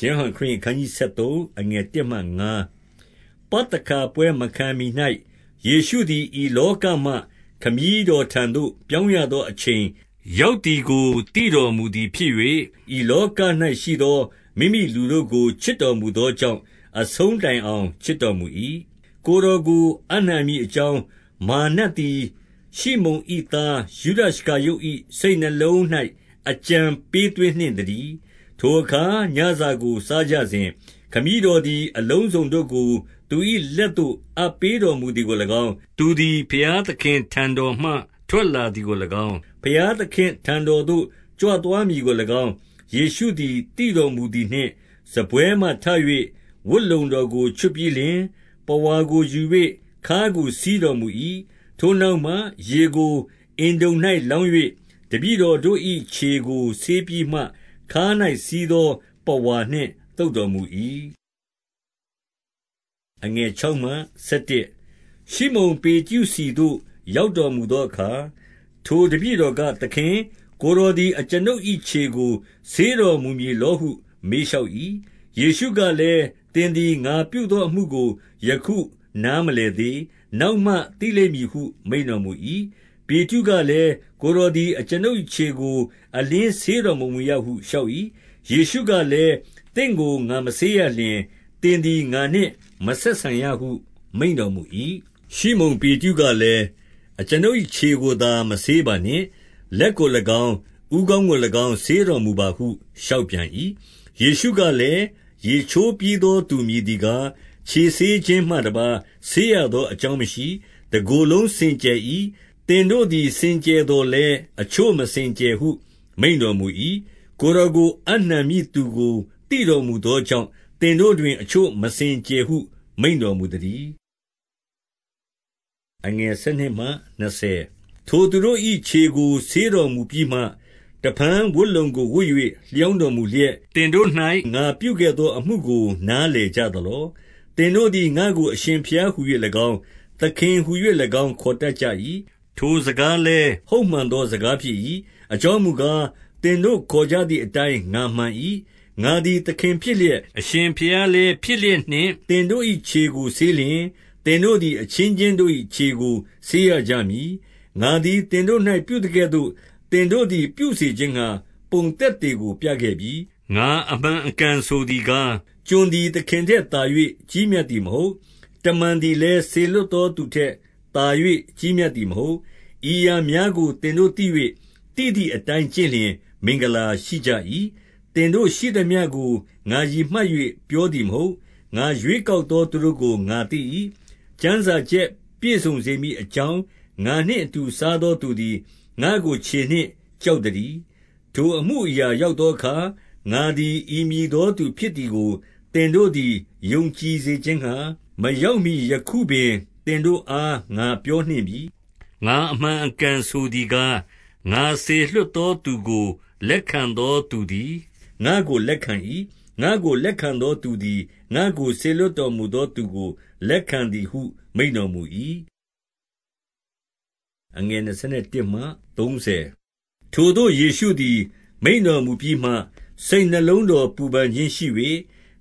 ရှင်းဟန်ခရင်ခန်းကြီး73အငယ်1မှ9ပတ်တခါပွဲမခံမီ၌ယေရှုသည်ဤလောကမှခမည်းတော်ထံသို့ပြောင်းရသောအချိန်ရောက်သည်ကိုသိတော်မူသည်ဖြစ်၍ဤလောက၌ရှိသောမိမိလူတို့ကိုချစ်တော်မူသောကြောင့်အဆုံးတိုင်အောင်ချစ်တော်မူ၏ကိုတော်ကိုအနှံမိအကြောင်းမာနသည်ရှိမုန်ဤသားယူဒရှကာယုတ်ဤစိတ်နှလုံး၌အကြံပေးသွင်းနှင့်တည်း ထိုအခါ ညစာကို စားကြစဉ် ခမည်းတော်သည် အလုံးစုံတို့ကို သူ၏လက်သို့ အပ်ပေးတော်မူသည်ကို၎င်း သူသည် ဘုရားသခင်ထံတော်မှ ထွက်လာသည်ကို၎င်း ဘုရားသခင်ထံတော်သို့ ကြွသွားမည်ကို၎င်း ယေရှုသည်တည်တော်မူသည်နှင့်စပွဲမှထ၍ဝတ်လုံတော်ကို ချွတ်ပြီးလျှင် ပဝါကိုယူ၍ခါးကိုစီးတော်မူ၏ထိုနောက်မှရေကို အင်တုံ၌လောင်း၍တပည့်တော်တို့၏ခြေကို ဆေးပြီးမှ ခါး၌စီးသောပဝါနှင့် သုတ်တော်မူ၏အငယ်6မှ7ရှိမုန်ပေကျုစီသို့ ရောက်တော်မူသောအခါ ထိုတပည့်တော်က သခင် ကိုတော်သည် အကျွန်ုပ်၏ခြေကို ဆေးတော်မူမည်လောဟု မေးလျှောက်၏ယေရှုကလည်း သင်သည် ငါပြုသောအမှုကို ယခုနားမလည်သေး နောက်မှ သိလိမ့်မည်ဟု မိန့်တော်မူ၏ ပေတရုကလည်း ကိုတော်သည် အကျွန်ုပ်ခြေကို အလင်းဆေးတော်မမူရဟု လျှောက်၏ယေရှုကလည်းတင့်ကို ငါမဆေးရလျင် သင်သည် ငါနှင့်မဆက်ဆံရဟု မိန့်တော်မူ၏ရှိမုန်ပေတရုကလည်း အကျွန်ုပ်ခြေကိုသာ မဆေးပါနှင့် လက်ကို၎င်းဥကောင်းကို၎င်း ဆေးတော်မူပါဟု လျှောက်ပြန်၏ယေရှုကလည်း ရေချိုးပြီးသောသူ မည်သည်ကား ခြေဆေးခြင်းမှတပါဆေးရသောအကြောင်းမရှိ တကိုယ်လုံးစင်ကြယ်၏ သင်တို့သည် စင်ကြယ်တော်လဲအချို့မစင်ကြယ်ဟု မိန်တော်မူ၏ကိုယ်တော်ကိုအနှံမိသူကိုတည်တော်မူသောကြောင့် သင်တို့တွင် အချို့မစင်ကြယ်ဟု မိန်တော်မူသည်အငယ်၁၂မှ20ထိုသူတို့၏ခြေကို ဆေးတော်မူပြီးမှ တဖန် ဝတ်လုံကို ဝတ်၍လျောင်းတော်မူလျက်တင်တို့၌ငါပြုခဲ့သောအမှုကို နားလေကြသလောတင်တို့သည် ငါ့ကို အရှင်ဖျားဟု၍၎င်း သခင်ဟု၍၎င်း ခေါ်တတ်ကြ၏ ထိုစကားလည်း ဟုတ်မှန်သောစကားဖြစ်၏အကြောင်းမူကားတင်တို့ခေါ်ကြသည့်အတိုင်း ငါမှန်၏ငါသည် သခင်ဖြစ်လျက် အရှင်ဖျားလည်း ဖြစ်လျက်နှင့်တင်တို့၏ခြေကိုဆေးလျင်တင်တို့သည် အချင်းချင်းတို့၏ခြေကို ဆေးရကြမည် ငါသည်တင်တို့၌ပြုတကဲ့သို့တင်တို့သည် ပြုစေခြင်းငှါ ပုံသက်သေကို ပြခဲ့ပြီ ငါအမှန်အကန်ဆိုသည်ကား ကျွန်သည် သခင်ထက်သာ၍ကြီးမြတ်သည်မဟုတ် တမန်သည်လည်း စေလွတ်သောသူထက် သာ၍ကြီးမြတ်သည်မဟုတ် ဤအရာများကိုတင်တို့သိ၍သိသည့်အတိုင်းကျင့်လျင် မင်္ဂလာရှိကြ၏တင်တို့ရှိသမျှကို ငါရည်မှတ်၍ပြောသည်မဟုတ် ငါရွေးကောက်သော သူတို့ကို ငါသိ၏ကျမ်းစာချက်ပြည့်စုံစေမည်အကြောင်း ငါနှင့်အတူ စားသောသူသည် ငါ့ကို ခြေနှင့်ကြောက်သတည်း။ထိုအမှုအရာရောက်သောအခါ ငါသည် ဤမည်သောသူဖြစ်သည်ကို သင်တို့သည် ယုံကြည်စေခြင်းငှါ မရောက်မှီယခုပင် သင်တို့အား ငါပြောနှင့်ပြီ။ငါအမှန်အကန်ဆိုသည်ကား၊ငါစေလွှတ်သောသူကို လက်ခံသောသူသည် ငါ့ကိုလက်ခံ၏။ငါ့ကိုလက်ခံသောသူသည် ငါ့ကိုစေလွှတ်တော်မူသောသူကို လက်ခံသည်ဟု မိန့်တော်မူ၏။ထိုသို့ယေရှုသည် မိန့်တော်မူပြီးမှ စိတ်နှလုံးတော် ပူပန်ခြင်းရှိ၍၊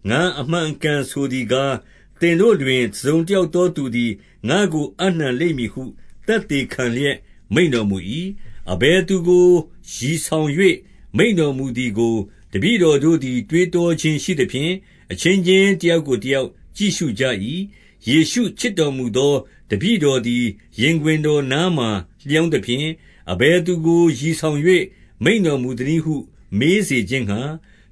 ငါအမှန်အကန်ဆိုသည်ကား၊ သင်တို့တွင် တစုံတယောက်သောသူသည် ငါ့ကို အပ်နှံလိမ့်မည်ဟု သက်သေခံလျက် မိန့်တော်မူ၏။အဘယ်သူကို ရည်ဆောင်၍မိန့်တော်မူသည်ကို တပည့်တော်တို့သည် တွေးတောခြင်းရှိသဖြင့်၊အချင်းချင်း တယောက်ကိုတယောက် ကြည့်ရှုကြ၏။ယေရှုချစ်တော်မူသော တပည့်တော်သည် ရင်ခွင်တော်နားမှာ လျောင်းသဖြင့်၊အဘယ်သူကို ရည်ဆောင်၍မိန့်တော်မူသနည်းဟု မေးစေခြင်းငှါ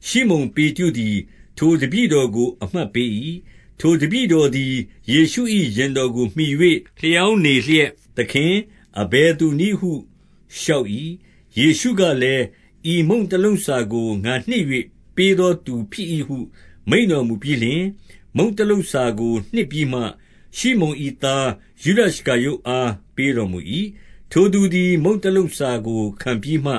ရှိမုန်ပေတရုသည် ထိုတပည့်တော်ကို အမှတ်ပေး၏။ ထိုတပည့်တော်သည် ယေရှု၏ရင်တော်ကိုမှီ၍လျောင်းနေလျက်၊သခင်၊အဘယ်သူနည်းဟု လျှောက်၏။ယေရှုကလည်း၊ဤမုန့်တလုံးစာကို ငါနှစ်၍ပေးသောသူဖြစ်၏ဟု မိန့်တော်မူပြီးလျှင်၊မုန့်တလုံးစာကို နှစ်ပြီးမှ ရှိမုန်၏သား ယုဒရှကာရုတ်အား ပေးတော်မူ၏။ထိုသူသည် မုန့်တလုံးစာကို ခံပြီးမှ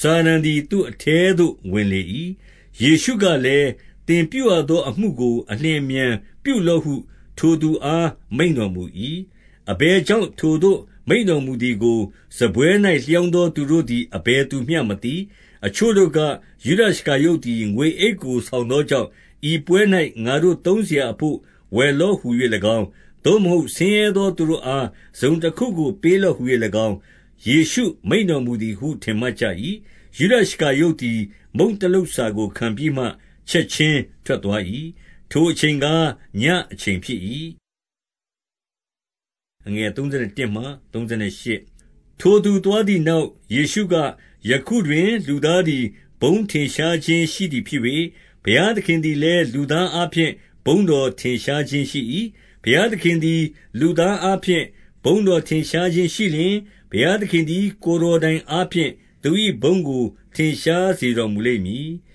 စာတန်သည် သူ့အထဲသို့ ဝင်လေ၏။ယေရှုကလည်း၊ သင်ပြုရသောအမှုကို အလျင်အမြန်ပြုလော့ဟု ထိုသူအား မိန့်တော်မူ၏။အဘယ်ကြောင့် ထိုသို့ မိန့်တော်မူသည်ကို စားပွဲ၌လျောင်းသောသူတို့သည် အဘယ်သူမျှမသိ။အချို့တို့က၊ယုဒရှကာရုတ်သည် ငွေအိတ်ကို ဆောင်သောကြောင့်၊ဤပွဲ၌ငါတို့သုံးစရာအဘို့ ဝယ်လော့ဟူ၍၎င်း၊သို့မဟုတ် ဆင်းရဲသောသူတို့အား တစုံတခုကို ပေးလော့ဟူ၍၎င်း၊ယေရှုမိန့်တော်မူသည်ဟု ထင်မှတ်ကြ၏။ယုဒရှကာရုတ်သည် မုန့်တလုပ်စာကို ခံပြီးမှ ချက်ခြင်းထွက်သွား၏။ထိုအချိန်ကားညဉ့်အချိန်ဖြစ်၏။ထိုသူသွားသည်နောက်၊ယေရှုက၊ယခုတွင် လူသားသည် ဘုန်းထင်ရှားခြင်းရှိသည်ဖြစ်၍၊ဘုရားသခင်သည်လည်း လူသားအားဖြင့် ဘုန်းတော်ထင်ရှားခြင်းရှိ၏။ဘုရားသခင်သည် လူသားအားဖြင့် ဘုန်းတော်ထင်ရှားခြင်းရှိလျှင်၊ဘုရားသခင်သည် ကိုယ်တော်တိုင်အားဖြင့် သူ၏ဘုန်းကို ထင်ရှားစေတော်မူလိမ့်မည်။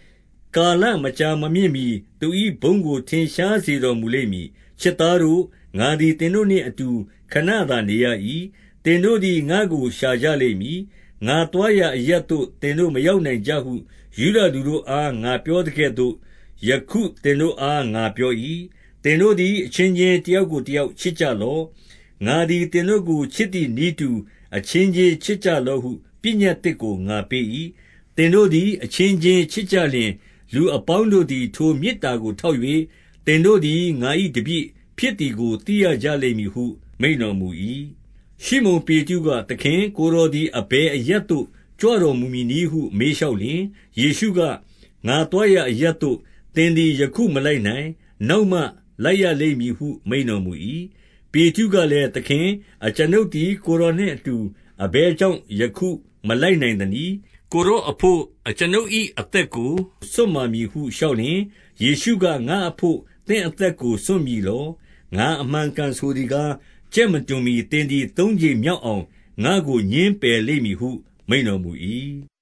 ကာလမကြာမမြင့်မှီ သူ၏ဘုန်းကို ထင်ရှားစေတော်မူလိမ့်မည်။ချစ်သားတို့၊ငါသည် သင်တို့နှင့်အတူ ခဏသာနေရ၏။သင်တို့သည် ငါ့ကို ရှာကြလိမ့်မည်။ငါသွားရာအရပ်သို့ သင်တို့ မရောက်နိုင်ကြဟု ယုဒလူတို့အား ငါပြောသကဲ့သို့ ယခုသင်တို့အား ငါပြော၏။သင်တို့သည် အချင်းချင်း တယောက်ကိုတယောက် ချစ်ကြလော့။ငါသည် သင်တို့ကို ချစ်သည်နည်းတူ အချင်းချင်း ချစ်ကြလော့ဟု ပညတ်သစ်ကို ငါပေး၏။သင်တို့သည် အချင်းချင်း ချစ်ကြလျှင်၊ လူအပေါင်းတို့သည် ထိုမေတ္တာကိုထောက်၍၊သင်တို့သည် ငါ၏တပည့်ဖြစ်သည်ကို သိရကြလိမ့်မည်ဟု မိန့်တော်မူ၏။ရှိမုန်ပေတရုက၊သခင်၊ကိုယ်တော်သည် အဘယ်အရပ်သို့ ကြွတော်မူမည်နည်းဟု မေးလျှောက်လျှင်၊ယေရှုက၊ငါသွားရာအရပ်သို့ သင်သည် ယခုမလိုက်နိုင်၊နောက်မှ လိုက်ရလိမ့်မည်ဟု မိန့်တော်မူ၏။ပေတရုကလည်း၊သခင်၊အကျွန်ုပ်သည် ကိုယ်တော်နှင့်အတူ အဘယ်ကြောင့် ယခုမလိုက်နိုင်သနည်း။ကိုယ်တော်အဘို့ အကျွန်ုပ်၏အသက်ကို စွန့်ပါမည်ဟု လျှောက်လျှင်၊ယေရှုက၊ငါ့အဘို့ သင့်အသက်ကို စွန့်မည်လော။ငါအမှန်အကန်ဆိုသည်ကား၊ကြက်မတွန်မှီ သင်သည် သုံးကြိမ်မြောက်အောင် ငါ့ကိုငြင်းပယ်လိမ့်မည်ဟု မိန့်တော်မူ၏။